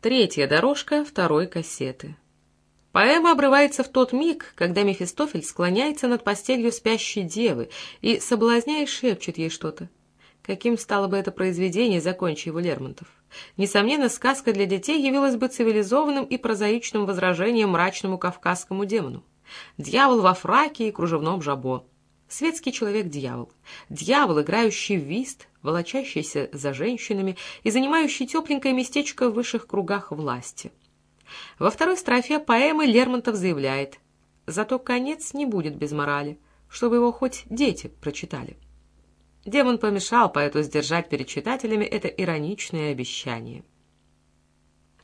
Третья дорожка второй кассеты. Поэма обрывается в тот миг, когда Мефистофель склоняется над постелью спящей девы и, соблазняя, шепчет ей что-то. Каким стало бы это произведение, закончи его Лермонтов? Несомненно, сказка для детей явилась бы цивилизованным и прозаичным возражением мрачному кавказскому демону. Дьявол во фраке и кружевном жабо. Светский человек-дьявол. Дьявол, играющий в вист, волочащийся за женщинами и занимающий тепленькое местечко в высших кругах власти. Во второй строфе поэмы Лермонтов заявляет «Зато конец не будет без морали, чтобы его хоть дети прочитали». Демон помешал поэту сдержать перед читателями это ироничное обещание.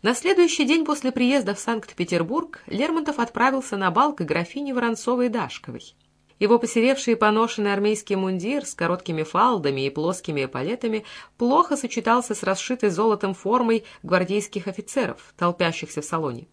На следующий день после приезда в Санкт-Петербург Лермонтов отправился на бал к графине Воронцовой-Дашковой. Его посеревший и поношенный армейский мундир с короткими фалдами и плоскими эполетами плохо сочетался с расшитой золотом формой гвардейских офицеров, толпящихся в салоне.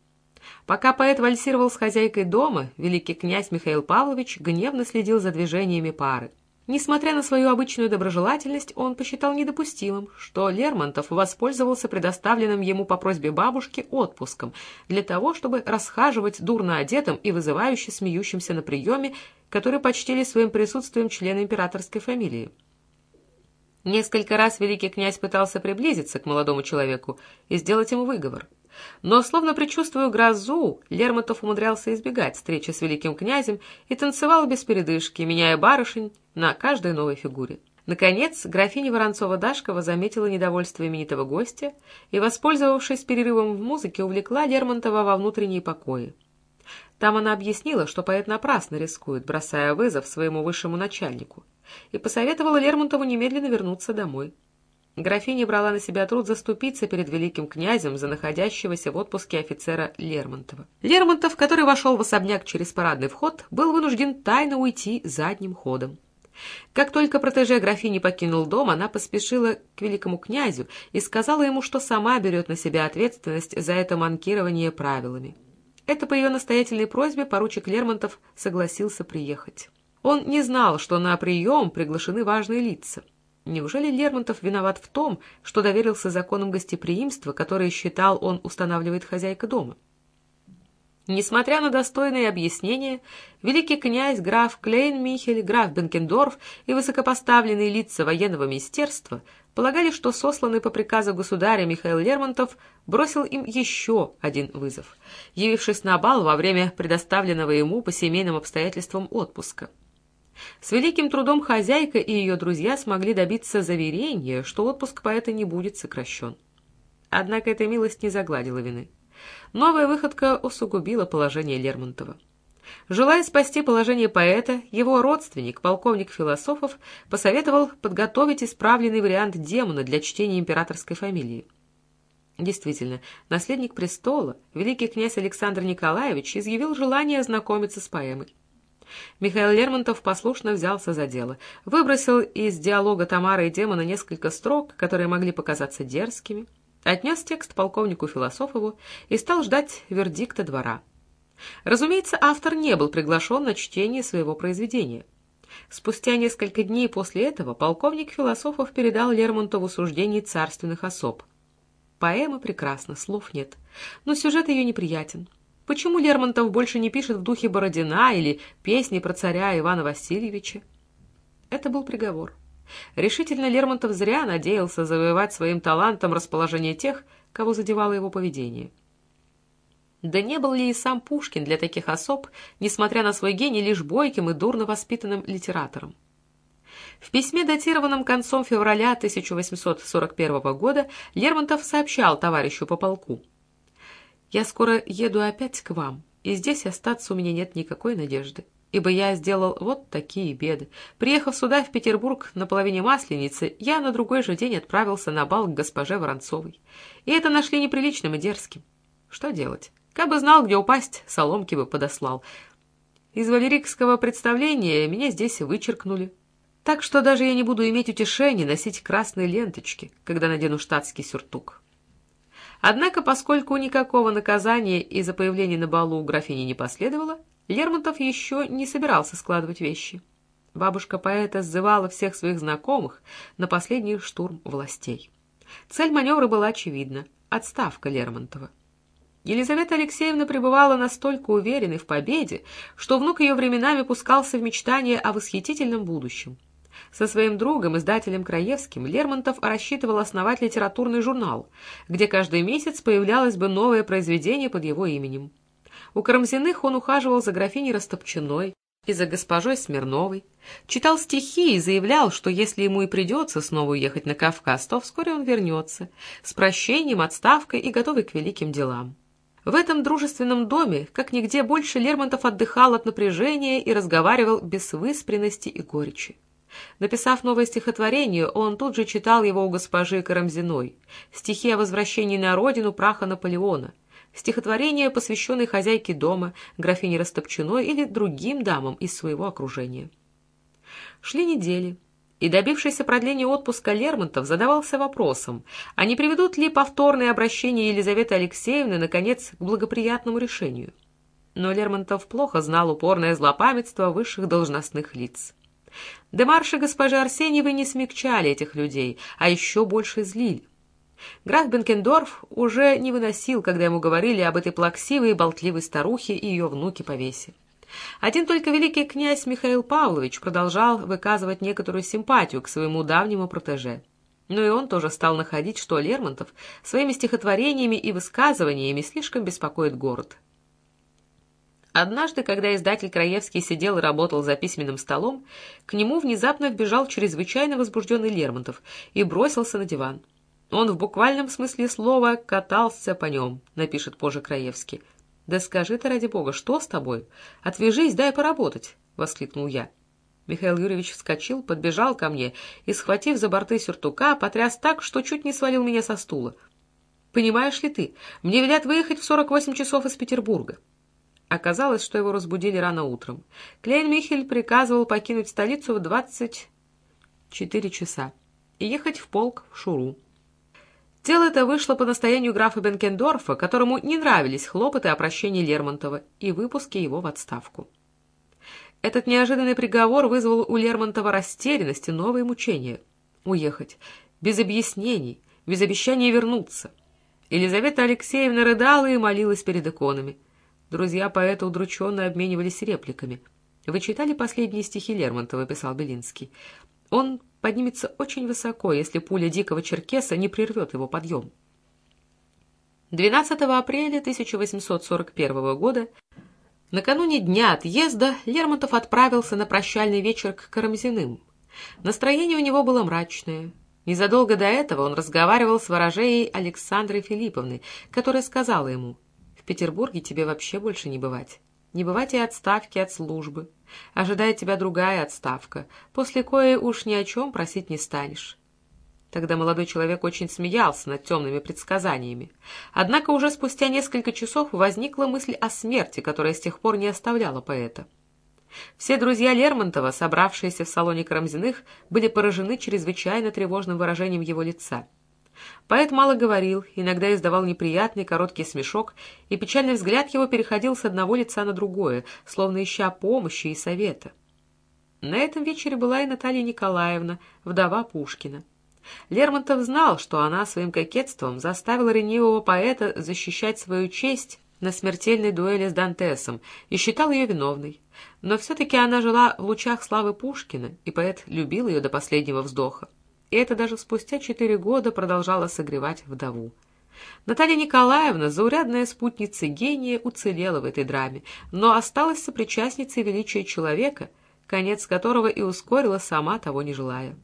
Пока поэт вальсировал с хозяйкой дома, великий князь Михаил Павлович гневно следил за движениями пары. Несмотря на свою обычную доброжелательность, он посчитал недопустимым, что Лермонтов воспользовался предоставленным ему по просьбе бабушки отпуском для того, чтобы расхаживать дурно одетым и вызывающе смеющимся на приеме, который почтили своим присутствием члены императорской фамилии. Несколько раз великий князь пытался приблизиться к молодому человеку и сделать ему выговор. Но, словно предчувствуя грозу, Лермонтов умудрялся избегать встречи с великим князем и танцевал без передышки, меняя барышень на каждой новой фигуре. Наконец, графиня Воронцова-Дашкова заметила недовольство именитого гостя и, воспользовавшись перерывом в музыке, увлекла Лермонтова во внутренние покои. Там она объяснила, что поэт напрасно рискует, бросая вызов своему высшему начальнику, и посоветовала Лермонтову немедленно вернуться домой. Графиня брала на себя труд заступиться перед великим князем за находящегося в отпуске офицера Лермонтова. Лермонтов, который вошел в особняк через парадный вход, был вынужден тайно уйти задним ходом. Как только протеже графини покинул дом, она поспешила к великому князю и сказала ему, что сама берет на себя ответственность за это манкирование правилами. Это по ее настоятельной просьбе поручик Лермонтов согласился приехать. Он не знал, что на прием приглашены важные лица. Неужели Лермонтов виноват в том, что доверился законам гостеприимства, которые считал он устанавливает хозяйка дома? Несмотря на достойные объяснения, великий князь, граф Клейн-Михель, граф Бенкендорф и высокопоставленные лица военного министерства полагали, что сосланный по приказу государя Михаил Лермонтов бросил им еще один вызов, явившись на бал во время предоставленного ему по семейным обстоятельствам отпуска. С великим трудом хозяйка и ее друзья смогли добиться заверения, что отпуск поэта не будет сокращен. Однако эта милость не загладила вины. Новая выходка усугубила положение Лермонтова. Желая спасти положение поэта, его родственник, полковник философов, посоветовал подготовить исправленный вариант демона для чтения императорской фамилии. Действительно, наследник престола, великий князь Александр Николаевич, изъявил желание ознакомиться с поэмой. Михаил Лермонтов послушно взялся за дело, выбросил из диалога Тамары и демона несколько строк, которые могли показаться дерзкими, отнес текст полковнику Философову и стал ждать вердикта двора. Разумеется, автор не был приглашен на чтение своего произведения. Спустя несколько дней после этого полковник Философов передал Лермонтову суждение царственных особ. Поэма прекрасна, слов нет, но сюжет ее неприятен. Почему Лермонтов больше не пишет в духе Бородина или песни про царя Ивана Васильевича? Это был приговор. Решительно Лермонтов зря надеялся завоевать своим талантом расположение тех, кого задевало его поведение. Да не был ли и сам Пушкин для таких особ, несмотря на свой гений, лишь бойким и дурно воспитанным литератором? В письме, датированном концом февраля 1841 года, Лермонтов сообщал товарищу по полку – я скоро еду опять к вам, и здесь остаться у меня нет никакой надежды, ибо я сделал вот такие беды. Приехав сюда, в Петербург, на половине Масленицы, я на другой же день отправился на бал к госпоже Воронцовой. И это нашли неприличным и дерзким. Что делать? Как бы знал, где упасть, соломки бы подослал. Из валерикского представления меня здесь вычеркнули. Так что даже я не буду иметь утешения носить красные ленточки, когда надену штатский сюртук. Однако, поскольку никакого наказания из-за появления на балу у графини не последовало, Лермонтов еще не собирался складывать вещи. Бабушка поэта сзывала всех своих знакомых на последний штурм властей. Цель маневра была очевидна отставка Лермонтова. Елизавета Алексеевна пребывала настолько уверенной в победе, что внук ее временами пускался в мечтания о восхитительном будущем. Со своим другом, издателем Краевским, Лермонтов рассчитывал основать литературный журнал, где каждый месяц появлялось бы новое произведение под его именем. У Карамзиных он ухаживал за графиней Растопчиной и за госпожой Смирновой, читал стихи и заявлял, что если ему и придется снова уехать на Кавказ, то вскоре он вернется, с прощением, отставкой и готовый к великим делам. В этом дружественном доме, как нигде больше, Лермонтов отдыхал от напряжения и разговаривал без выспренности и горечи. Написав новое стихотворение, он тут же читал его у госпожи Карамзиной, стихи о возвращении на родину праха Наполеона, стихотворение, посвященное хозяйке дома, графине Растопчиной или другим дамам из своего окружения. Шли недели и добившийся продления отпуска Лермонтов задавался вопросом, а не приведут ли повторные обращения Елизаветы Алексеевны, наконец, к благоприятному решению. Но Лермонтов плохо знал упорное злопамятство высших должностных лиц. Демарши госпожи Арсеньевой не смягчали этих людей, а еще больше злили. Граф Бенкендорф уже не выносил, когда ему говорили об этой плаксивой и болтливой старухе и ее внуке повесе. Один только великий князь Михаил Павлович продолжал выказывать некоторую симпатию к своему давнему протеже. Но и он тоже стал находить, что Лермонтов своими стихотворениями и высказываниями слишком беспокоит город. Однажды, когда издатель Краевский сидел и работал за письменным столом, к нему внезапно вбежал чрезвычайно возбужденный Лермонтов и бросился на диван. Он в буквальном смысле слова катался по нем, напишет позже Краевский. «Да скажи ты, ради бога, что с тобой? Отвяжись, дай поработать!» — воскликнул я. Михаил Юрьевич вскочил, подбежал ко мне и, схватив за борты сюртука, потряс так, что чуть не свалил меня со стула. «Понимаешь ли ты, мне велят выехать в сорок восемь часов из Петербурга». Оказалось, что его разбудили рано утром. Клейн Михель приказывал покинуть столицу в двадцать четыре часа и ехать в полк в Шуру. Дело это вышло по настоянию графа Бенкендорфа, которому не нравились хлопоты о прощении Лермонтова и выпуске его в отставку. Этот неожиданный приговор вызвал у Лермонтова растерянность и новые мучения. Уехать. Без объяснений, без обещания вернуться. Елизавета Алексеевна рыдала и молилась перед иконами. Друзья поэта удрученно обменивались репликами. «Вы читали последние стихи Лермонтова?» — писал Белинский. «Он поднимется очень высоко, если пуля дикого черкеса не прервет его подъем. 12 апреля 1841 года, накануне дня отъезда, Лермонтов отправился на прощальный вечер к Карамзиным. Настроение у него было мрачное. Незадолго до этого он разговаривал с ворожеей Александрой Филипповной, которая сказала ему, «В Петербурге тебе вообще больше не бывать. Не бывать и отставки от службы. Ожидает тебя другая отставка, после коей уж ни о чем просить не станешь. Тогда молодой человек очень смеялся над темными предсказаниями. Однако уже спустя несколько часов возникла мысль о смерти, которая с тех пор не оставляла поэта. Все друзья Лермонтова, собравшиеся в салоне Карамзиных, были поражены чрезвычайно тревожным выражением его лица — Поэт мало говорил, иногда издавал неприятный короткий смешок, и печальный взгляд его переходил с одного лица на другое, словно ища помощи и совета. На этом вечере была и Наталья Николаевна, вдова Пушкина. Лермонтов знал, что она своим кокетством заставила ренивого поэта защищать свою честь на смертельной дуэли с Дантесом и считал ее виновной. Но все-таки она жила в лучах славы Пушкина, и поэт любил ее до последнего вздоха и это даже спустя четыре года продолжало согревать вдову. Наталья Николаевна, заурядная спутница гения, уцелела в этой драме, но осталась сопричастницей величия человека, конец которого и ускорила сама того не желая.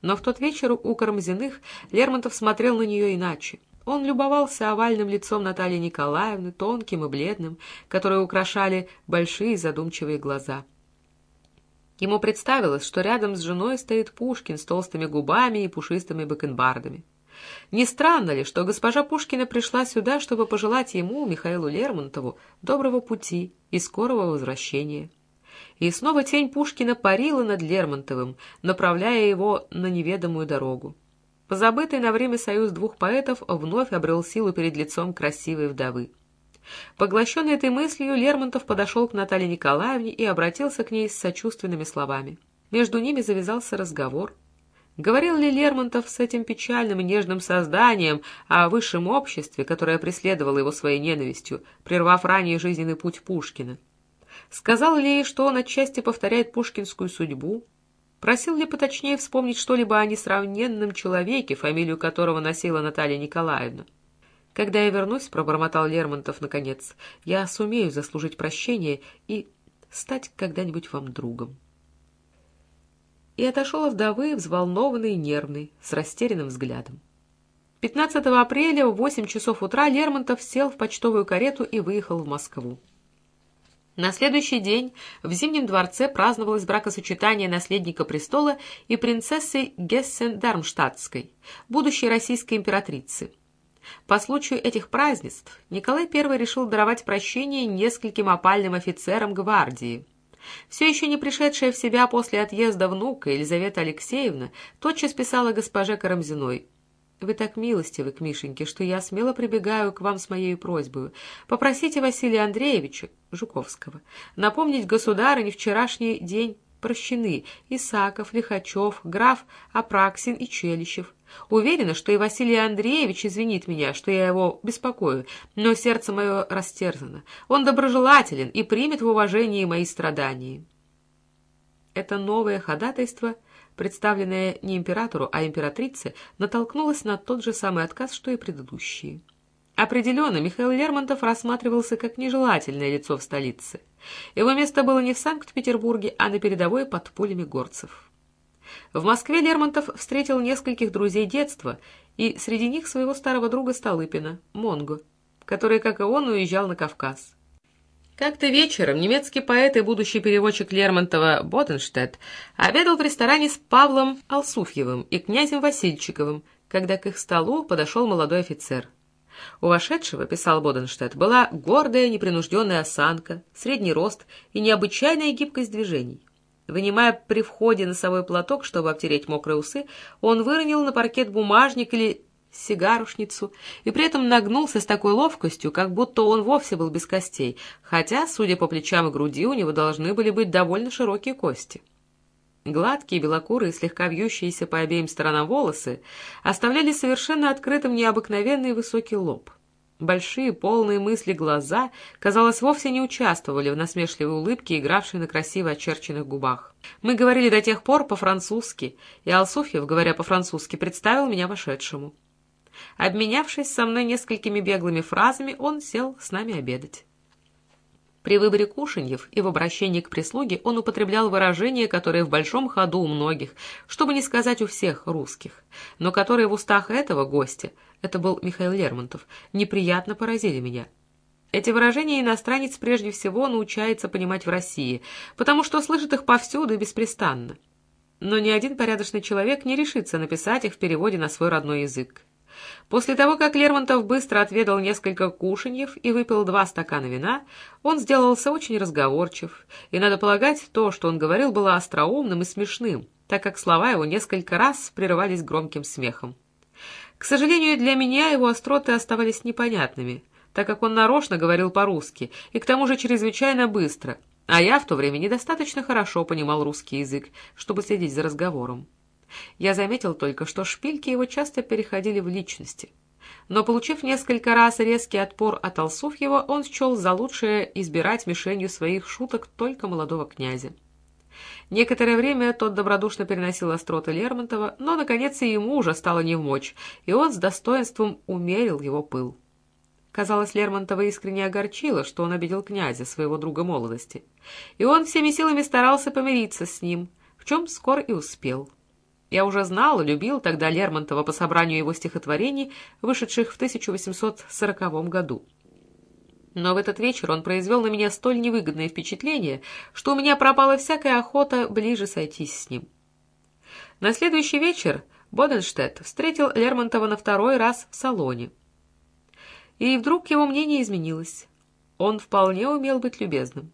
Но в тот вечер у Карамзиных Лермонтов смотрел на нее иначе. Он любовался овальным лицом Натальи Николаевны, тонким и бледным, которые украшали большие задумчивые глаза — Ему представилось, что рядом с женой стоит Пушкин с толстыми губами и пушистыми бакенбардами. Не странно ли, что госпожа Пушкина пришла сюда, чтобы пожелать ему, Михаилу Лермонтову, доброго пути и скорого возвращения? И снова тень Пушкина парила над Лермонтовым, направляя его на неведомую дорогу. Позабытый на время союз двух поэтов вновь обрел силу перед лицом красивой вдовы. Поглощенный этой мыслью, Лермонтов подошел к Наталье Николаевне и обратился к ней с сочувственными словами. Между ними завязался разговор. Говорил ли Лермонтов с этим печальным и нежным созданием о высшем обществе, которое преследовало его своей ненавистью, прервав ранее жизненный путь Пушкина? Сказал ли, что он отчасти повторяет пушкинскую судьбу? Просил ли поточнее вспомнить что-либо о несравненном человеке, фамилию которого носила Наталья Николаевна? «Когда я вернусь», — пробормотал Лермонтов наконец, — «я сумею заслужить прощение и стать когда-нибудь вам другом» и отошел от вдовы, взволнованный и нервный, с растерянным взглядом. 15 апреля в 8 часов утра Лермонтов сел в почтовую карету и выехал в Москву. На следующий день в Зимнем дворце праздновалось бракосочетание наследника престола и принцессы Гессен-Дармштадтской, будущей российской императрицы. По случаю этих празднеств Николай I решил даровать прощение нескольким опальным офицерам гвардии – все еще не пришедшая в себя после отъезда внука Елизавета Алексеевна тотчас писала госпоже Карамзиной. «Вы так милостивы к Мишеньке, что я смело прибегаю к вам с моей просьбой. Попросите Василия Андреевича, Жуковского, напомнить государыне вчерашний день прощены Исаков, Лихачев, граф Апраксин и Челищев. Уверена, что и Василий Андреевич извинит меня, что я его беспокою, но сердце мое растерзано. Он доброжелателен и примет в уважении мои страдания. Это новое ходатайство, представленное не императору, а императрице, натолкнулось на тот же самый отказ, что и предыдущие. Определенно, Михаил Лермонтов рассматривался как нежелательное лицо в столице. Его место было не в Санкт-Петербурге, а на передовой под пулями горцев. В Москве Лермонтов встретил нескольких друзей детства, и среди них своего старого друга Столыпина, Монго, который, как и он, уезжал на Кавказ. Как-то вечером немецкий поэт и будущий переводчик Лермонтова Боденштедт обедал в ресторане с Павлом Алсуфьевым и князем Васильчиковым, когда к их столу подошел молодой офицер. У вошедшего, писал Боденштедт, была гордая непринужденная осанка, средний рост и необычайная гибкость движений. Вынимая при входе носовой платок, чтобы обтереть мокрые усы, он выронил на паркет бумажник или сигарушницу и при этом нагнулся с такой ловкостью, как будто он вовсе был без костей, хотя, судя по плечам и груди, у него должны были быть довольно широкие кости. Гладкие, белокурые, слегка вьющиеся по обеим сторонам волосы оставляли совершенно открытым необыкновенный высокий лоб. Большие, полные мысли глаза, казалось, вовсе не участвовали в насмешливой улыбке, игравшей на красиво очерченных губах. Мы говорили до тех пор по-французски, и Алсуфьев, говоря по-французски, представил меня вошедшему. Обменявшись со мной несколькими беглыми фразами, он сел с нами обедать. При выборе кушаньев и в обращении к прислуге он употреблял выражения, которые в большом ходу у многих, чтобы не сказать у всех русских, но которые в устах этого гостя, это был Михаил Лермонтов, неприятно поразили меня. Эти выражения иностранец прежде всего научается понимать в России, потому что слышит их повсюду и беспрестанно. Но ни один порядочный человек не решится написать их в переводе на свой родной язык. После того, как Лермонтов быстро отведал несколько кушаньев и выпил два стакана вина, он сделался очень разговорчив, и, надо полагать, то, что он говорил, было остроумным и смешным, так как слова его несколько раз прерывались громким смехом. К сожалению, для меня его остроты оставались непонятными, так как он нарочно говорил по-русски, и к тому же чрезвычайно быстро, а я в то время недостаточно хорошо понимал русский язык, чтобы следить за разговором. Я заметил только, что шпильки его часто переходили в личности. Но, получив несколько раз резкий отпор от его, он счел за лучшее избирать мишенью своих шуток только молодого князя. Некоторое время тот добродушно переносил остроты Лермонтова, но, наконец, и ему уже стало невмочь, и он с достоинством умерил его пыл. Казалось, Лермонтова искренне огорчило, что он обидел князя, своего друга молодости, и он всеми силами старался помириться с ним, в чем скоро и успел. Я уже знал и любил тогда Лермонтова по собранию его стихотворений, вышедших в 1840 году. Но в этот вечер он произвел на меня столь невыгодное впечатление, что у меня пропала всякая охота ближе сойтись с ним. На следующий вечер Боденштедт встретил Лермонтова на второй раз в салоне. И вдруг его мнение изменилось. Он вполне умел быть любезным.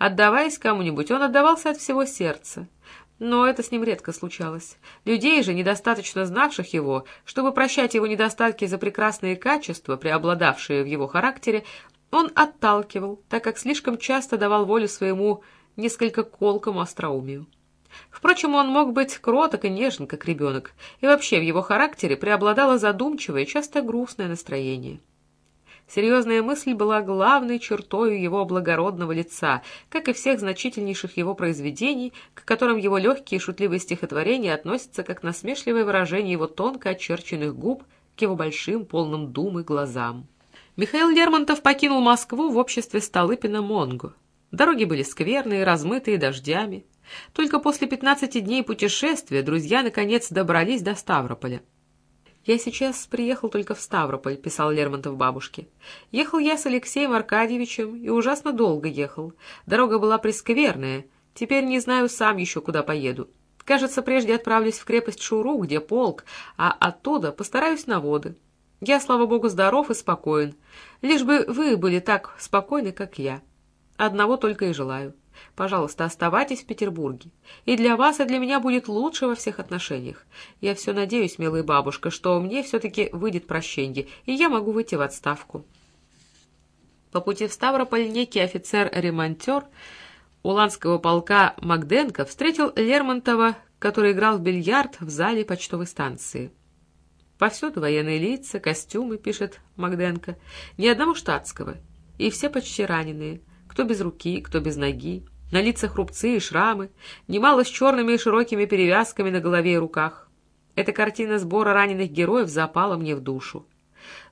Отдаваясь кому-нибудь, он отдавался от всего сердца. Но это с ним редко случалось. Людей же, недостаточно знавших его, чтобы прощать его недостатки за прекрасные качества, преобладавшие в его характере, он отталкивал, так как слишком часто давал волю своему несколько колкому остроумию. Впрочем, он мог быть кроток и нежен, как ребенок, и вообще в его характере преобладало задумчивое, часто грустное настроение. Серьезная мысль была главной чертой его благородного лица, как и всех значительнейших его произведений, к которым его легкие и шутливые стихотворения относятся как насмешливое выражение его тонко очерченных губ к его большим, полным думы глазам. Михаил Лермонтов покинул Москву в обществе Столыпина Монго. Дороги были скверные, размытые дождями. Только после пятнадцати дней путешествия друзья наконец добрались до Ставрополя. «Я сейчас приехал только в Ставрополь», — писал Лермонтов бабушке. «Ехал я с Алексеем Аркадьевичем и ужасно долго ехал. Дорога была прескверная. Теперь не знаю сам еще, куда поеду. Кажется, прежде отправлюсь в крепость Шуру, где полк, а оттуда постараюсь на воды. Я, слава богу, здоров и спокоен. Лишь бы вы были так спокойны, как я. Одного только и желаю. Пожалуйста, оставайтесь в Петербурге. И для вас, и для меня будет лучше во всех отношениях. Я все надеюсь, милая бабушка, что мне все-таки выйдет прощенье, и я могу выйти в отставку. По пути в Ставрополь некий офицер-ремонтер Уланского полка Магденко встретил Лермонтова, который играл в бильярд в зале почтовой станции. Повсюду военные лица, костюмы, пишет Магденко, ни одного штатского, и все почти раненые, кто без руки, кто без ноги, на лицах рубцы и шрамы, немало с черными и широкими перевязками на голове и руках. Эта картина сбора раненых героев запала мне в душу.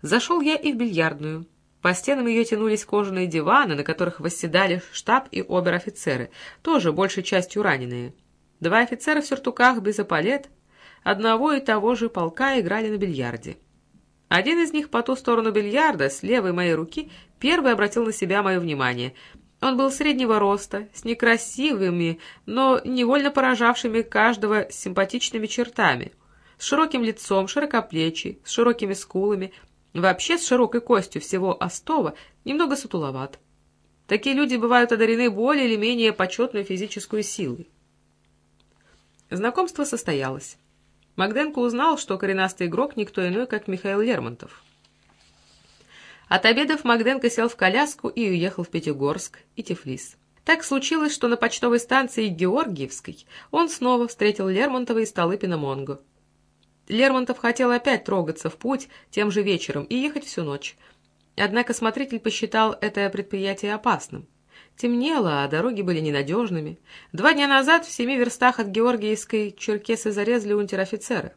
Зашел я и в бильярдную. По стенам ее тянулись кожаные диваны, на которых восседали штаб и обер-офицеры, тоже большей частью раненые. Два офицера в сюртуках без эполет одного и того же полка играли на бильярде. Один из них по ту сторону бильярда, с левой моей руки, первый обратил на себя мое внимание. Он был среднего роста, с некрасивыми, но невольно поражавшими каждого симпатичными чертами, с широким лицом, широкоплечий, с широкими скулами, вообще с широкой костью всего остова, немного сутуловат. Такие люди бывают одарены более или менее почетной физической силой. Знакомство состоялось. Магденко узнал, что коренастый игрок никто иной, как Михаил Лермонтов. От обедов Магденко сел в коляску и уехал в Пятигорск и Тифлис. Так случилось, что на почтовой станции Георгиевской он снова встретил Лермонтова и Столыпина Монго. Лермонтов хотел опять трогаться в путь тем же вечером и ехать всю ночь. Однако смотритель посчитал это предприятие опасным. Темнело, а дороги были ненадежными. Два дня назад в семи верстах от Георгиевской черкесы зарезали унтер-офицера.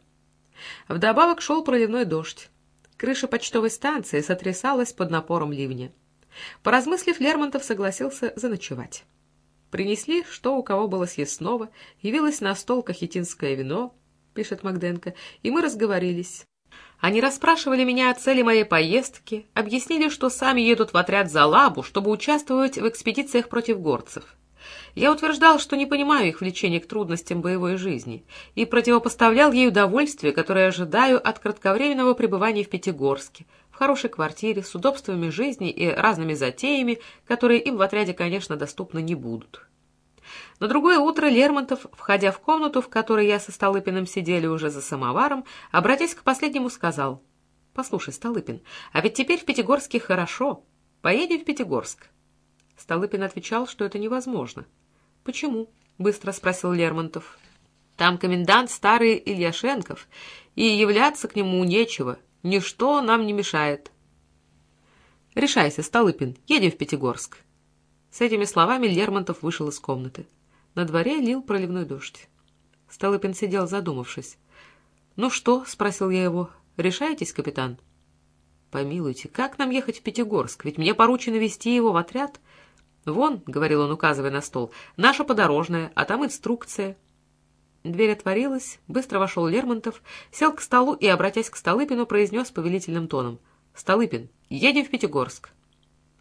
Вдобавок шел проливной дождь. Крыша почтовой станции сотрясалась под напором ливня. Поразмыслив, Лермонтов согласился заночевать. Принесли, что у кого было съестного, явилось на стол кахетинское вино, пишет Магденко, и мы разговорились. Они расспрашивали меня о цели моей поездки, объяснили, что сами едут в отряд за лабу, чтобы участвовать в экспедициях против горцев. Я утверждал, что не понимаю их влечения к трудностям боевой жизни и противопоставлял ей удовольствие, которое ожидаю от кратковременного пребывания в Пятигорске, в хорошей квартире, с удобствами жизни и разными затеями, которые им в отряде, конечно, доступны не будут. На другое утро Лермонтов, входя в комнату, в которой я со Столыпиным сидели уже за самоваром, обратясь к последнему, сказал, «Послушай, Столыпин, а ведь теперь в Пятигорске хорошо. Поедем в Пятигорск». Столыпин отвечал, что это невозможно. «Почему?» — быстро спросил Лермонтов. «Там комендант старый Ильяшенков, и являться к нему нечего, ничто нам не мешает». «Решайся, Столыпин, едем в Пятигорск». С этими словами Лермонтов вышел из комнаты. На дворе лил проливной дождь. Столыпин сидел, задумавшись. «Ну что?» — спросил я его. «Решаетесь, капитан?» «Помилуйте, как нам ехать в Пятигорск? Ведь мне поручено вести его в отряд». «Вон», — говорил он, указывая на стол, — «наша подорожная, а там инструкция». Дверь отворилась, быстро вошел Лермонтов, сел к столу и, обратясь к Столыпину, произнес повелительным тоном. «Столыпин, едем в Пятигорск».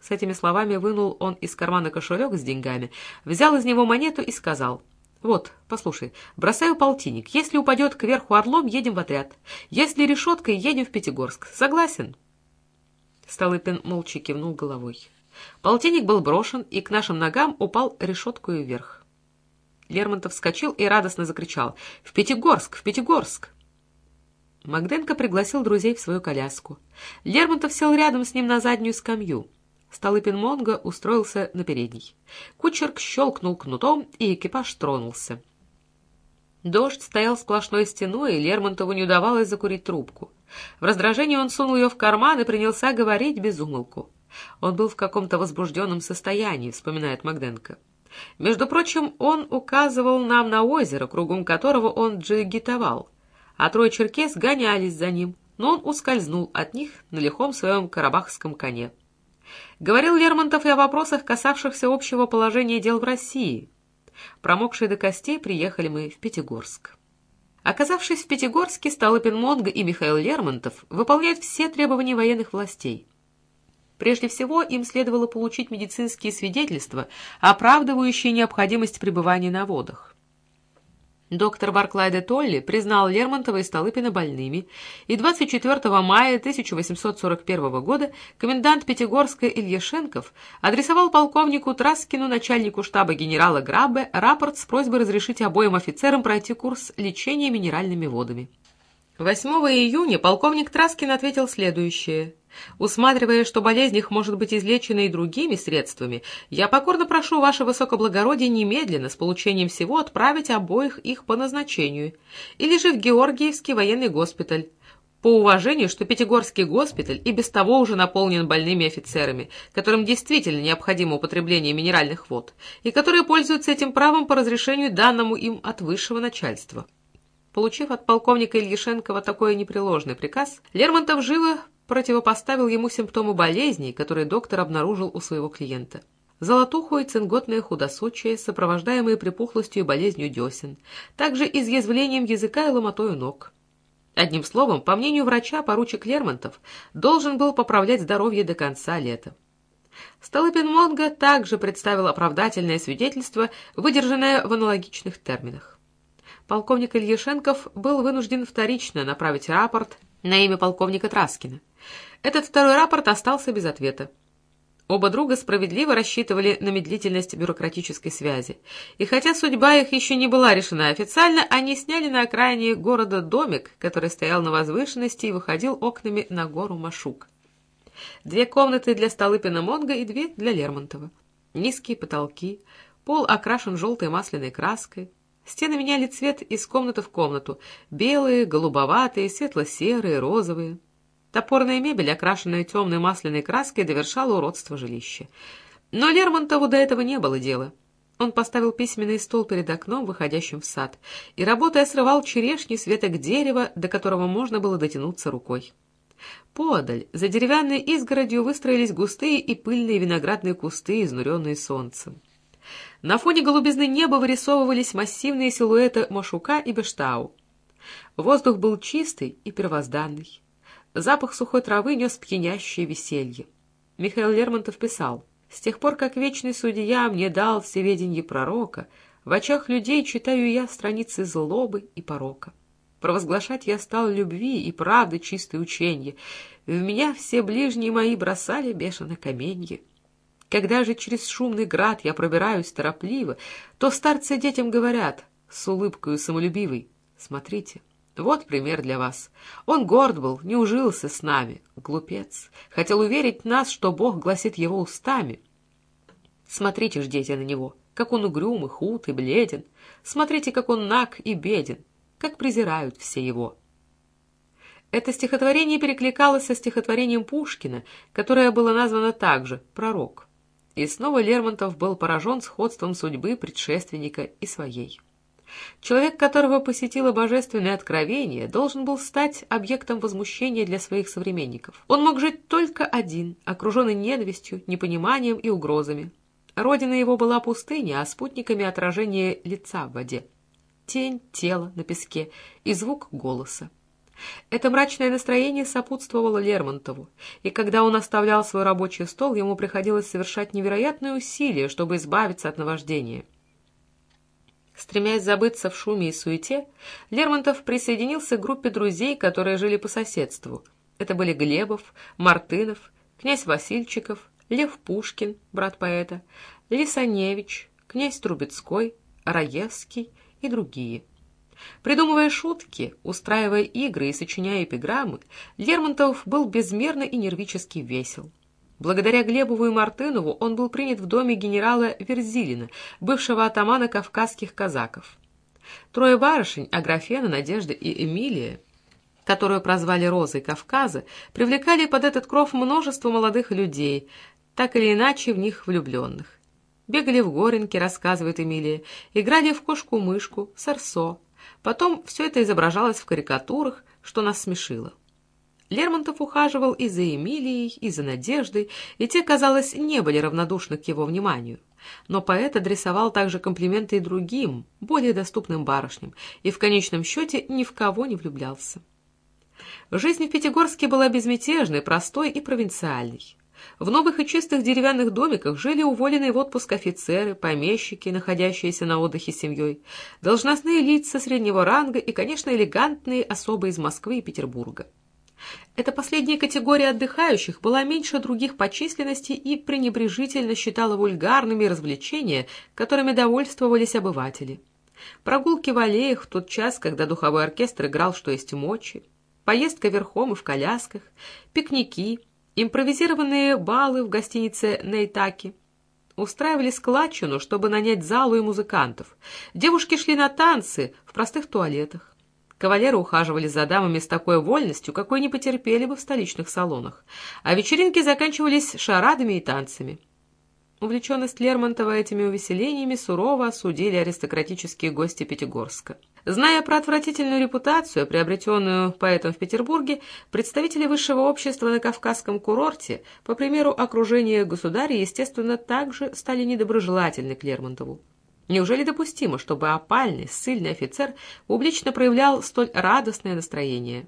С этими словами вынул он из кармана кошелек с деньгами, взял из него монету и сказал. «Вот, послушай, бросаю полтинник. Если упадет кверху орлом, едем в отряд. Если решеткой, едем в Пятигорск. Согласен?» Столыпин молча кивнул головой. Полтинник был брошен, и к нашим ногам упал решетку вверх. Лермонтов вскочил и радостно закричал «В Пятигорск! В Пятигорск!» Магденко пригласил друзей в свою коляску. Лермонтов сел рядом с ним на заднюю скамью. Столыпин Монго устроился на передней. Кучер щелкнул кнутом, и экипаж тронулся. Дождь стоял сплошной стеной, и Лермонтову не удавалось закурить трубку. В раздражении он сунул ее в карман и принялся говорить без умолку. Он был в каком-то возбужденном состоянии, вспоминает Магденко. Между прочим, он указывал нам на озеро, кругом которого он джигитовал, а трое черкес гонялись за ним, но он ускользнул от них на лихом своем карабахском коне. Говорил Лермонтов и о вопросах, касавшихся общего положения дел в России. Промокшие до костей приехали мы в Пятигорск. Оказавшись в Пятигорске, Столыпин Монго и Михаил Лермонтов выполняют все требования военных властей. Прежде всего, им следовало получить медицинские свидетельства, оправдывающие необходимость пребывания на водах. Доктор Барклай де Толли признал Лермонтова и Столыпина больными, и 24 мая 1841 года комендант Пятигорска Ильяшенков адресовал полковнику Траскину, начальнику штаба генерала Грабе, рапорт с просьбой разрешить обоим офицерам пройти курс лечения минеральными водами. 8 июня полковник Траскин ответил следующее. Усматривая, что болезнь их может быть излечена и другими средствами, я покорно прошу ваше высокоблагородие немедленно с получением всего отправить обоих их по назначению, или же в Георгиевский военный госпиталь, по уважению, что Пятигорский госпиталь и без того уже наполнен больными офицерами, которым действительно необходимо употребление минеральных вод, и которые пользуются этим правом по разрешению данному им от высшего начальства. Получив от полковника Ильишенкова такой непреложный приказ, Лермонтов живо противопоставил ему симптомы болезней, которые доктор обнаружил у своего клиента. Золотуху и цинготное худосочие, сопровождаемые припухлостью и болезнью десен, также изъязвлением языка и ломотою ног. Одним словом, по мнению врача, поручик Лермонтов должен был поправлять здоровье до конца лета. Столыпин Монго также представил оправдательное свидетельство, выдержанное в аналогичных терминах. Полковник Ильяшенков был вынужден вторично направить рапорт на имя полковника Траскина. Этот второй рапорт остался без ответа. Оба друга справедливо рассчитывали на медлительность бюрократической связи. И хотя судьба их еще не была решена официально, они сняли на окраине города домик, который стоял на возвышенности и выходил окнами на гору Машук. Две комнаты для Столыпина Монга и две для Лермонтова. Низкие потолки, пол окрашен желтой масляной краской. Стены меняли цвет из комнаты в комнату. Белые, голубоватые, светло-серые, розовые. Топорная мебель, окрашенная темной масляной краской, довершала уродство жилища. Но Лермонтову до этого не было дела. Он поставил письменный стол перед окном, выходящим в сад, и, работая, срывал черешни с веток дерева, до которого можно было дотянуться рукой. Подаль, за деревянной изгородью выстроились густые и пыльные виноградные кусты, изнуренные солнцем. На фоне голубизны неба вырисовывались массивные силуэты Машука и Бештау. Воздух был чистый и первозданный. Запах сухой травы нес пьянящее веселье. Михаил Лермонтов писал, «С тех пор, как вечный судья мне дал всеведенье пророка, в очах людей читаю я страницы злобы и порока. Провозглашать я стал любви и правды чистое ученье. В меня все ближние мои бросали бешено каменье. Когда же через шумный град я пробираюсь торопливо, то старцы детям говорят с улыбкою самолюбивой, «Смотрите, вот пример для вас. Он горд был, не ужился с нами, глупец. Хотел уверить нас, что Бог гласит его устами. Смотрите ж, дети, на него, как он угрюм и худ и бледен. Смотрите, как он наг и беден, как презирают все его. Это стихотворение перекликалось со стихотворением Пушкина, которое было названо также «Пророк». И снова Лермонтов был поражен сходством судьбы предшественника и своей. Человек, которого посетило божественное откровение, должен был стать объектом возмущения для своих современников. Он мог жить только один, окруженный ненавистью, непониманием и угрозами. Родина его была пустыня, а спутниками отражение лица в воде. Тень, тело на песке и звук голоса. Это мрачное настроение сопутствовало Лермонтову, и когда он оставлял свой рабочий стол, ему приходилось совершать невероятные усилия, чтобы избавиться от наваждения. Стремясь забыться в шуме и суете, Лермонтов присоединился к группе друзей, которые жили по соседству. Это были Глебов, Мартынов, князь Васильчиков, Лев Пушкин, брат поэта, Лисаневич, князь Трубецкой, Раевский и другие. Придумывая шутки, устраивая игры и сочиняя эпиграммы, Лермонтов был безмерно и нервически весел. Благодаря Глебову и Мартынову он был принят в доме генерала Верзилина, бывшего атамана кавказских казаков. Трое барышень, Аграфена, Надежда и Эмилия, которую прозвали Розой Кавказа, привлекали под этот кров множество молодых людей, так или иначе в них влюбленных. Бегали в горенки, рассказывает Эмилия, играли в кошку-мышку, сорсо. Потом все это изображалось в карикатурах, что нас смешило. Лермонтов ухаживал и за Эмилией, и за Надеждой, и те, казалось, не были равнодушны к его вниманию. Но поэт адресовал также комплименты и другим, более доступным барышням, и в конечном счете ни в кого не влюблялся. Жизнь в Пятигорске была безмятежной, простой и провинциальной. В новых и чистых деревянных домиках жили уволенные в отпуск офицеры, помещики, находящиеся на отдыхе с семьей, должностные лица среднего ранга и, конечно, элегантные особы из Москвы и Петербурга. Эта последняя категория отдыхающих была меньше других по численности и пренебрежительно считала вульгарными развлечения, которыми довольствовались обыватели. Прогулки в аллеях в тот час, когда духовой оркестр играл что есть мочи, поездка верхом и в колясках, пикники, импровизированные балы в гостинице «Нейтаки», устраивали складчину, чтобы нанять залу и музыкантов. Девушки шли на танцы в простых туалетах. Кавалеры ухаживали за дамами с такой вольностью, какой не потерпели бы в столичных салонах, а вечеринки заканчивались шарадами и танцами. Увлеченность Лермонтова этими увеселениями сурово осудили аристократические гости Пятигорска. Зная про отвратительную репутацию, приобретенную поэтом в Петербурге, представители высшего общества на Кавказском курорте, по примеру окружения государя, естественно, также стали недоброжелательны к Лермонтову. Неужели допустимо, чтобы опальный, ссыльный офицер публично проявлял столь радостное настроение?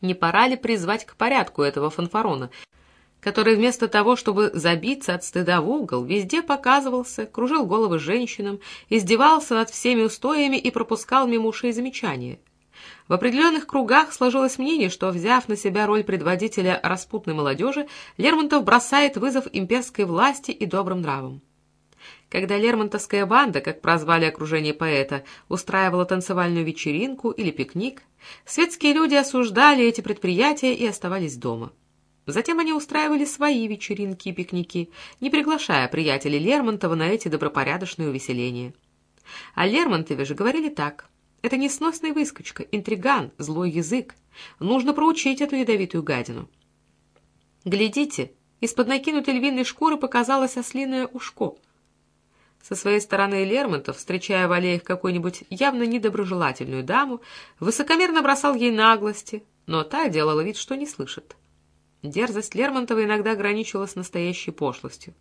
Не пора ли призвать к порядку этого фанфарона, который вместо того, чтобы забиться от стыда в угол, везде показывался, кружил головы женщинам, издевался над всеми устоями и пропускал мимо ушей замечания. В определенных кругах сложилось мнение, что, взяв на себя роль предводителя распутной молодежи, Лермонтов бросает вызов имперской власти и добрым нравам. Когда Лермонтовская банда, как прозвали окружение поэта, устраивала танцевальную вечеринку или пикник, светские люди осуждали эти предприятия и оставались дома. Затем они устраивали свои вечеринки и пикники, не приглашая приятелей Лермонтова на эти добропорядочные увеселения. О Лермонтове же говорили так. Это несносный выскочка, интриган, злой язык. Нужно проучить эту ядовитую гадину. Глядите, из-под накинутой львиной шкуры показалось ослиное ушко. Со своей стороны Лермонтов, встречая в аллеях какую-нибудь явно недоброжелательную даму, высокомерно бросал ей наглости, но та делала вид, что не слышит. Дерзость Лермонтова иногда граничила с настоящей пошлостью.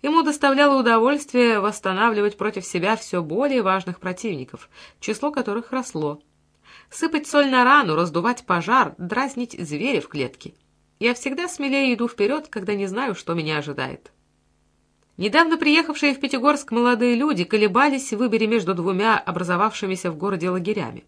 Ему доставляло удовольствие восстанавливать против себя все более важных противников, число которых росло. Сыпать соль на рану, раздувать пожар, дразнить зверя в клетке. Я всегда смелее иду вперед, когда не знаю, что меня ожидает. Недавно приехавшие в Пятигорск молодые люди колебались в выборе между двумя образовавшимися в городе лагерями.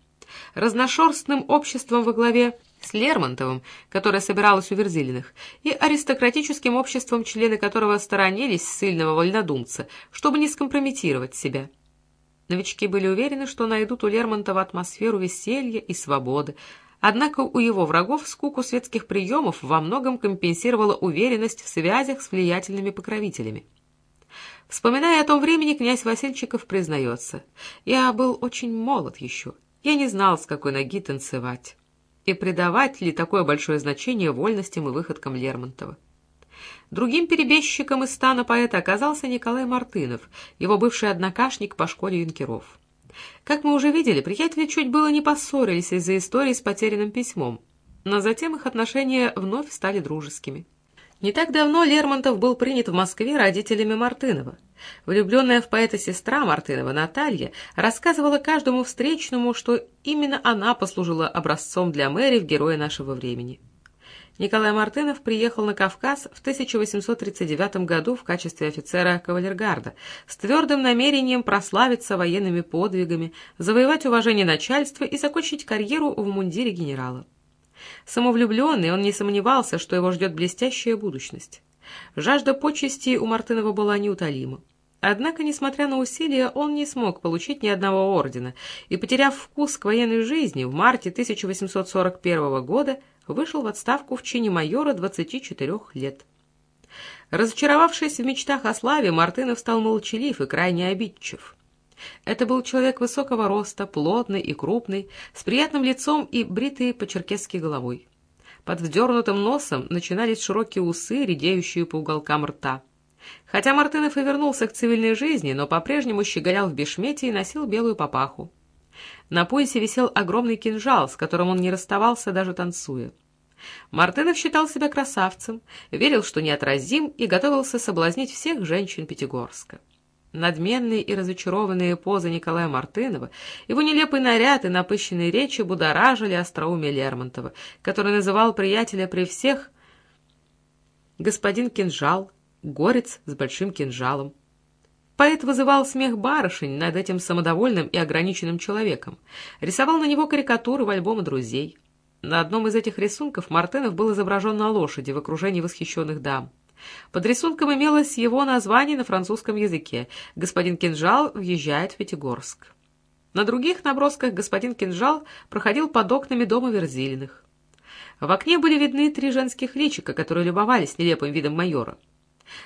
Разношерстным обществом во главе с Лермонтовым, которое собиралось у Верзилиных, и аристократическим обществом, члены которого сторонились сильного вольнодумца, чтобы не скомпрометировать себя. Новички были уверены, что найдут у Лермонтова атмосферу веселья и свободы, однако у его врагов скуку светских приемов во многом компенсировала уверенность в связях с влиятельными покровителями. Вспоминая о том времени, князь Васильчиков признается, «Я был очень молод еще, я не знал, с какой ноги танцевать» и придавать ли такое большое значение вольностям и выходкам Лермонтова. Другим перебежчиком из стана поэта оказался Николай Мартынов, его бывший однокашник по школе юнкеров. Как мы уже видели, приятели чуть было не поссорились из-за истории с потерянным письмом, но затем их отношения вновь стали дружескими. Не так давно Лермонтов был принят в Москве родителями Мартынова. Влюбленная в поэта сестра Мартынова Наталья рассказывала каждому встречному, что именно она послужила образцом для мэри в героя нашего времени. Николай Мартынов приехал на Кавказ в 1839 году в качестве офицера кавалергарда с твердым намерением прославиться военными подвигами, завоевать уважение начальства и закончить карьеру в мундире генерала. Самовлюбленный, он не сомневался, что его ждет блестящая будущность. Жажда почести у Мартынова была неутолима. Однако, несмотря на усилия, он не смог получить ни одного ордена и, потеряв вкус к военной жизни, в марте 1841 года вышел в отставку в чине майора 24 лет. Разочаровавшись в мечтах о славе, Мартынов стал молчалив и крайне обидчив. Это был человек высокого роста, плотный и крупный, с приятным лицом и бритой по-черкесски головой. Под вздернутым носом начинались широкие усы, редеющие по уголкам рта. Хотя Мартынов и вернулся к цивильной жизни, но по-прежнему щеголял в бешмете и носил белую папаху. На поясе висел огромный кинжал, с которым он не расставался, даже танцуя. Мартынов считал себя красавцем, верил, что неотразим, и готовился соблазнить всех женщин Пятигорска. Надменные и разочарованные позы Николая Мартынова, его нелепый наряд и напыщенные речи будоражили остроумие Лермонтова, который называл приятеля при всех «господин кинжал», «горец с большим кинжалом». Поэт вызывал смех барышень над этим самодовольным и ограниченным человеком, рисовал на него карикатуры в альбомы друзей. На одном из этих рисунков Мартынов был изображен на лошади в окружении восхищенных дам. Под рисунком имелось его название на французском языке «Господин Кинжал въезжает в Пятигорск». На других набросках господин Кинжал проходил под окнами дома Верзилиных. В окне были видны три женских личика, которые любовались нелепым видом майора.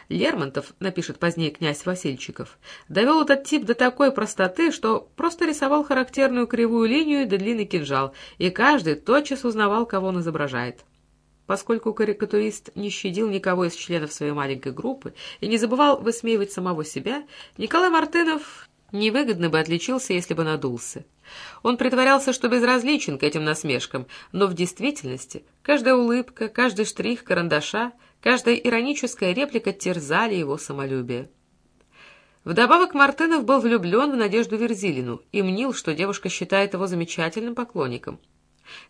Лермонтов, напишет позднее князь Васильчиков, довел этот тип до такой простоты, что просто рисовал характерную кривую линию да длинный кинжал, и каждый тотчас узнавал, кого он изображает. Поскольку карикатурист не щадил никого из членов своей маленькой группы и не забывал высмеивать самого себя, Николай Мартынов невыгодно бы отличился, если бы надулся. Он притворялся, что безразличен к этим насмешкам, но в действительности каждая улыбка, каждый штрих карандаша, каждая ироническая реплика терзали его самолюбие. Вдобавок Мартынов был влюблен в Надежду Верзилину и мнил, что девушка считает его замечательным поклонником.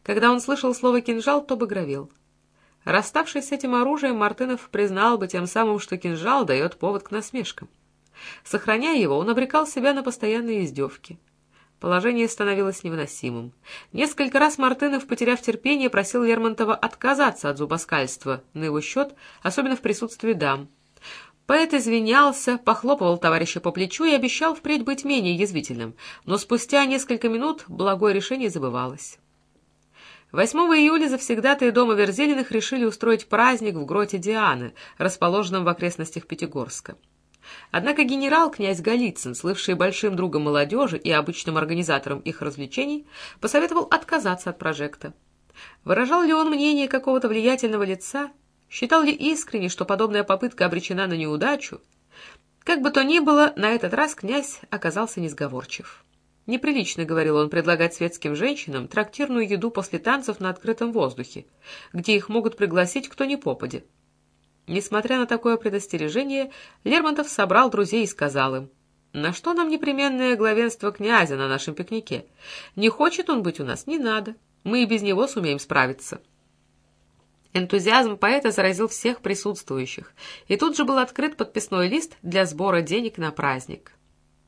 Когда он слышал слово «кинжал», то багровел. Расставшись с этим оружием, Мартынов признал бы тем самым, что кинжал дает повод к насмешкам. Сохраняя его, он обрекал себя на постоянные издевки. Положение становилось невыносимым. Несколько раз Мартынов, потеряв терпение, просил Лермонтова отказаться от зубоскальства на его счет, особенно в присутствии дам. Поэт извинялся, похлопывал товарища по плечу и обещал впредь быть менее язвительным, но спустя несколько минут благое решение забывалось. 8 июля завсегдатые дома Верзилиных решили устроить праздник в гроте Дианы, расположенном в окрестностях Пятигорска. Однако генерал князь Голицын, слывший большим другом молодежи и обычным организатором их развлечений, посоветовал отказаться от прожекта. Выражал ли он мнение какого-то влиятельного лица? Считал ли искренне, что подобная попытка обречена на неудачу? Как бы то ни было, на этот раз князь оказался несговорчив. Неприлично, — говорил он, — предлагать светским женщинам трактирную еду после танцев на открытом воздухе, где их могут пригласить кто ни попади. Несмотря на такое предостережение, Лермонтов собрал друзей и сказал им, «На что нам непременное главенство князя на нашем пикнике? Не хочет он быть у нас, не надо. Мы и без него сумеем справиться». Энтузиазм поэта заразил всех присутствующих, и тут же был открыт подписной лист для сбора денег на праздник.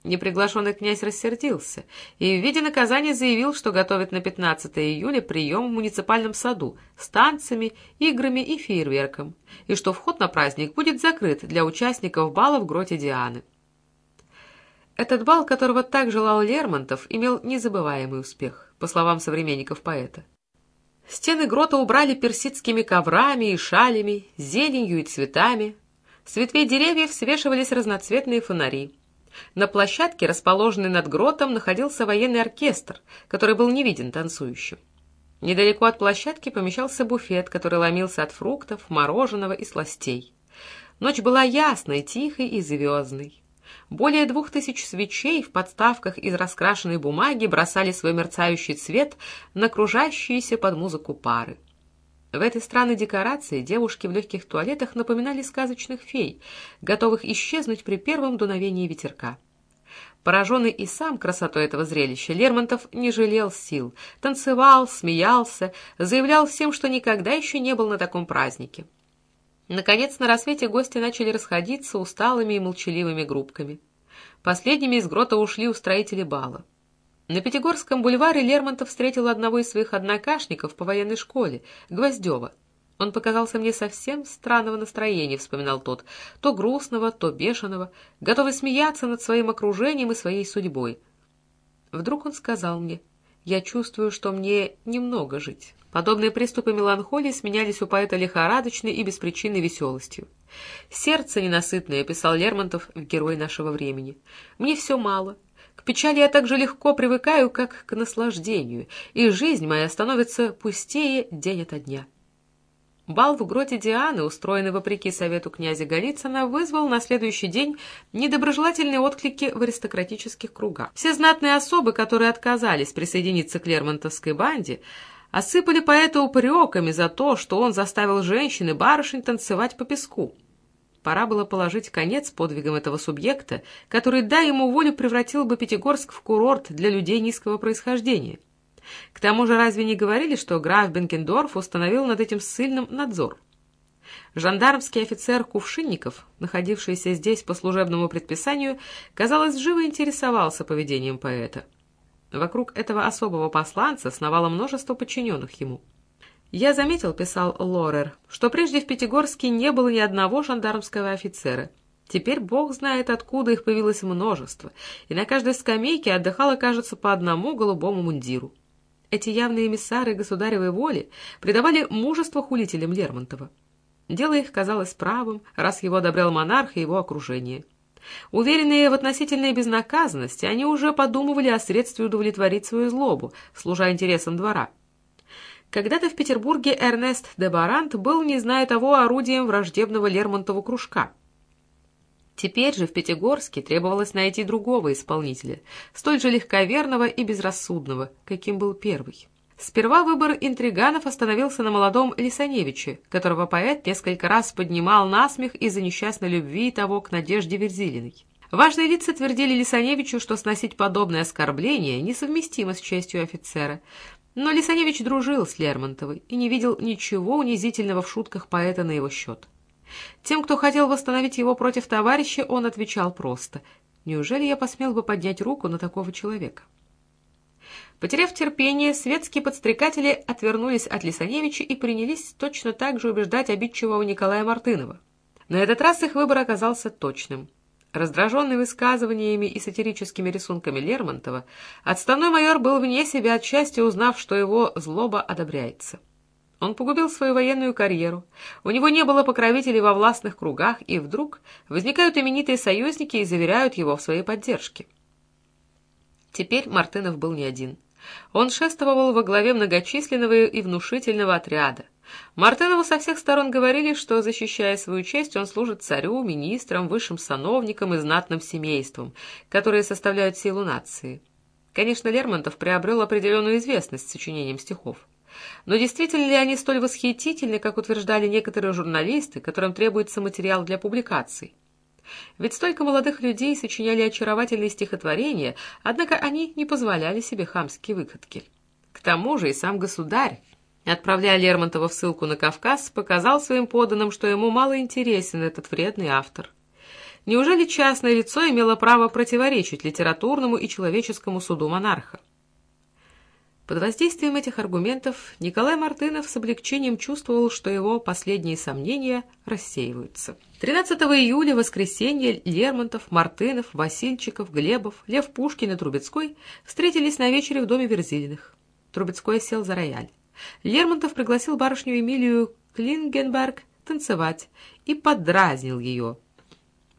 Неприглашенный князь рассердился и в виде наказания заявил, что готовит на 15 июля прием в муниципальном саду с танцами, играми и фейерверком, и что вход на праздник будет закрыт для участников бала в гроте Дианы. Этот бал, которого так желал Лермонтов, имел незабываемый успех, по словам современников поэта. Стены грота убрали персидскими коврами и шалями, зеленью и цветами. С ветвей деревьев свешивались разноцветные фонари. На площадке, расположенной над гротом, находился военный оркестр, который был не виден танцующим. Недалеко от площадки помещался буфет, который ломился от фруктов, мороженого и сластей. Ночь была ясной, тихой и звездной. Более двух тысяч свечей в подставках из раскрашенной бумаги бросали свой мерцающий цвет на окружающиеся под музыку пары. В этой странной декорации девушки в легких туалетах напоминали сказочных фей, готовых исчезнуть при первом дуновении ветерка. Пораженный и сам красотой этого зрелища, Лермонтов не жалел сил, танцевал, смеялся, заявлял всем, что никогда еще не был на таком празднике. Наконец, на рассвете гости начали расходиться усталыми и молчаливыми группками. Последними из грота ушли устроители бала. На Пятигорском бульваре Лермонтов встретил одного из своих однокашников по военной школе, Гвоздева. «Он показался мне совсем странного настроения», — вспоминал тот, «то грустного, то бешеного, готовый смеяться над своим окружением и своей судьбой». Вдруг он сказал мне, «Я чувствую, что мне немного жить». Подобные приступы меланхолии сменялись у поэта лихорадочной и беспричинной веселостью. «Сердце ненасытное», — писал Лермонтов в «Герой нашего времени». «Мне все мало. К печали я так же легко привыкаю, как к наслаждению, и жизнь моя становится пустее день ото дня. Бал в гроте Дианы, устроенный вопреки совету князя Голицына, вызвал на следующий день недоброжелательные отклики в аристократических кругах. Все знатные особы, которые отказались присоединиться к Лермонтовской банде, осыпали поэта упреками за то, что он заставил женщин и барышень танцевать по песку. Пора было положить конец подвигам этого субъекта, который, дай ему волю, превратил бы Пятигорск в курорт для людей низкого происхождения. К тому же разве не говорили, что граф Бенкендорф установил над этим ссыльным надзор? Жандармский офицер Кувшинников, находившийся здесь по служебному предписанию, казалось, живо интересовался поведением поэта. Вокруг этого особого посланца сновало множество подчиненных ему. «Я заметил, — писал Лорер, — что прежде в Пятигорске не было ни одного жандармского офицера. Теперь бог знает, откуда их появилось множество, и на каждой скамейке отдыхало, кажется, по одному голубому мундиру. Эти явные эмиссары государевой воли придавали мужество хулителям Лермонтова. Дело их казалось правым, раз его одобрял монарх и его окружение. Уверенные в относительной безнаказанности, они уже подумывали о средстве удовлетворить свою злобу, служа интересам двора. Когда-то в Петербурге Эрнест де Барант был, не зная того, орудием враждебного Лермонтова кружка. Теперь же в Пятигорске требовалось найти другого исполнителя, столь же легковерного и безрассудного, каким был первый. Сперва выбор интриганов остановился на молодом Лисаневиче, которого поэт несколько раз поднимал насмех из-за несчастной любви того к Надежде Верзилиной. Важные лица твердили Лисаневичу, что сносить подобное оскорбление несовместимо с честью офицера. Но Лисаневич дружил с Лермонтовой и не видел ничего унизительного в шутках поэта на его счет. Тем, кто хотел восстановить его против товарища, он отвечал просто «Неужели я посмел бы поднять руку на такого человека?» Потеряв терпение, светские подстрекатели отвернулись от Лисаневича и принялись точно так же убеждать обидчивого Николая Мартынова. На этот раз их выбор оказался точным. Раздраженный высказываниями и сатирическими рисунками Лермонтова, отставной майор был вне себя от счастья, узнав, что его злоба одобряется. Он погубил свою военную карьеру, у него не было покровителей во властных кругах, и вдруг возникают именитые союзники и заверяют его в своей поддержке. Теперь Мартынов был не один. Он шествовал во главе многочисленного и внушительного отряда. Мартынову со всех сторон говорили, что, защищая свою честь, он служит царю, министрам, высшим сановникам и знатным семействам, которые составляют силу нации. Конечно, Лермонтов приобрел определенную известность сочинением стихов. Но действительно ли они столь восхитительны, как утверждали некоторые журналисты, которым требуется материал для публикаций? Ведь столько молодых людей сочиняли очаровательные стихотворения, однако они не позволяли себе хамские выходки. К тому же и сам государь, отправляя Лермонтова в ссылку на Кавказ, показал своим подданным, что ему мало интересен этот вредный автор. Неужели частное лицо имело право противоречить литературному и человеческому суду монарха? Под воздействием этих аргументов Николай Мартынов с облегчением чувствовал, что его последние сомнения рассеиваются. 13 июля, воскресенье, Лермонтов, Мартынов, Васильчиков, Глебов, Лев Пушкин и Трубецкой встретились на вечере в доме Верзилиных. Трубецкой сел за рояль. Лермонтов пригласил барышню Эмилию Клингенберг танцевать и подразнил ее.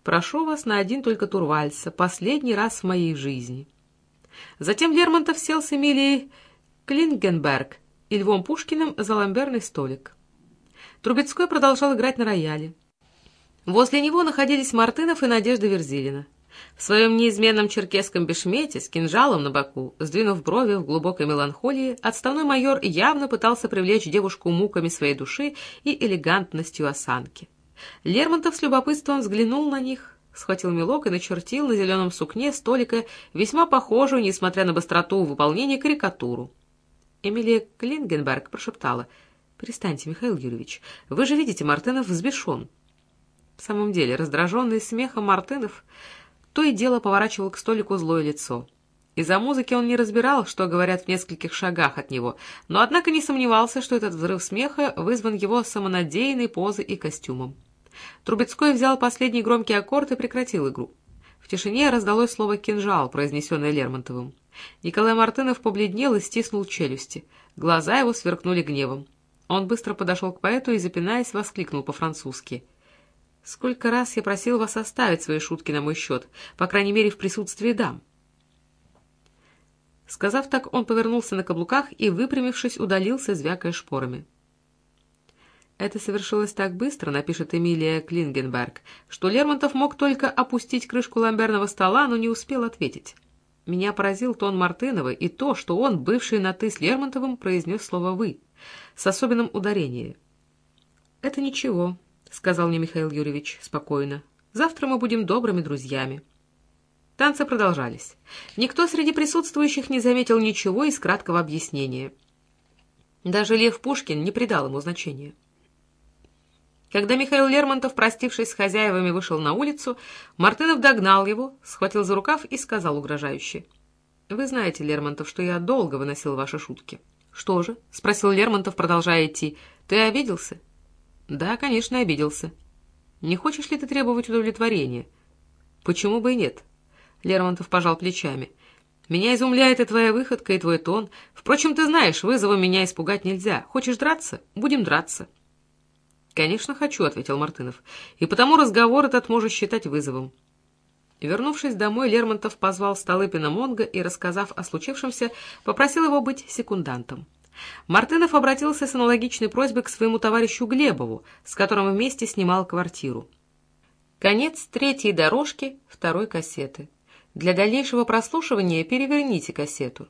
«Прошу вас на один только турвальса, последний раз в моей жизни». Затем Лермонтов сел с Эмилией Клингенберг и Львом Пушкиным за ламберный столик. Трубецкой продолжал играть на рояле. Возле него находились Мартынов и Надежда Верзилина. В своем неизменном черкесском бешмете с кинжалом на боку, сдвинув брови в глубокой меланхолии, отставной майор явно пытался привлечь девушку муками своей души и элегантностью осанки. Лермонтов с любопытством взглянул на них, схватил мелок и начертил на зеленом сукне столика весьма похожую, несмотря на быстроту выполнения, карикатуру. Эмилия Клингенберг прошептала. «Перестаньте, Михаил Юрьевич, вы же видите, Мартынов взбешен». В самом деле, раздраженный смехом Мартынов то и дело поворачивал к столику злое лицо. Из-за музыки он не разбирал, что говорят в нескольких шагах от него, но однако не сомневался, что этот взрыв смеха вызван его самонадеянной позой и костюмом. Трубецкой взял последний громкий аккорд и прекратил игру. В тишине раздалось слово «кинжал», произнесенное Лермонтовым. Николай Мартынов побледнел и стиснул челюсти. Глаза его сверкнули гневом. Он быстро подошел к поэту и, запинаясь, воскликнул по-французски. «Сколько раз я просил вас оставить свои шутки на мой счет, по крайней мере, в присутствии дам». Сказав так, он повернулся на каблуках и, выпрямившись, удалился, звякая шпорами. Это совершилось так быстро, напишет Эмилия Клингенберг, что Лермонтов мог только опустить крышку ламберного стола, но не успел ответить. Меня поразил тон Мартынова и то, что он, бывший на «ты» с Лермонтовым, произнес слово «вы» с особенным ударением. «Это ничего», — сказал мне Михаил Юрьевич спокойно. «Завтра мы будем добрыми друзьями». Танцы продолжались. Никто среди присутствующих не заметил ничего из краткого объяснения. Даже Лев Пушкин не придал ему значения. Когда Михаил Лермонтов, простившись с хозяевами, вышел на улицу, Мартынов догнал его, схватил за рукав и сказал угрожающе. «Вы знаете, Лермонтов, что я долго выносил ваши шутки». «Что же?» — спросил Лермонтов, продолжая идти. «Ты обиделся?» «Да, конечно, обиделся». «Не хочешь ли ты требовать удовлетворения?» «Почему бы и нет?» Лермонтов пожал плечами. «Меня изумляет и твоя выходка, и твой тон. Впрочем, ты знаешь, вызовом меня испугать нельзя. Хочешь драться? Будем драться». «Конечно, хочу», — ответил Мартынов. «И потому разговор этот можешь считать вызовом». Вернувшись домой, Лермонтов позвал Столыпина Монга и, рассказав о случившемся, попросил его быть секундантом. Мартынов обратился с аналогичной просьбой к своему товарищу Глебову, с которым вместе снимал квартиру. Конец третьей дорожки второй кассеты. Для дальнейшего прослушивания переверните кассету.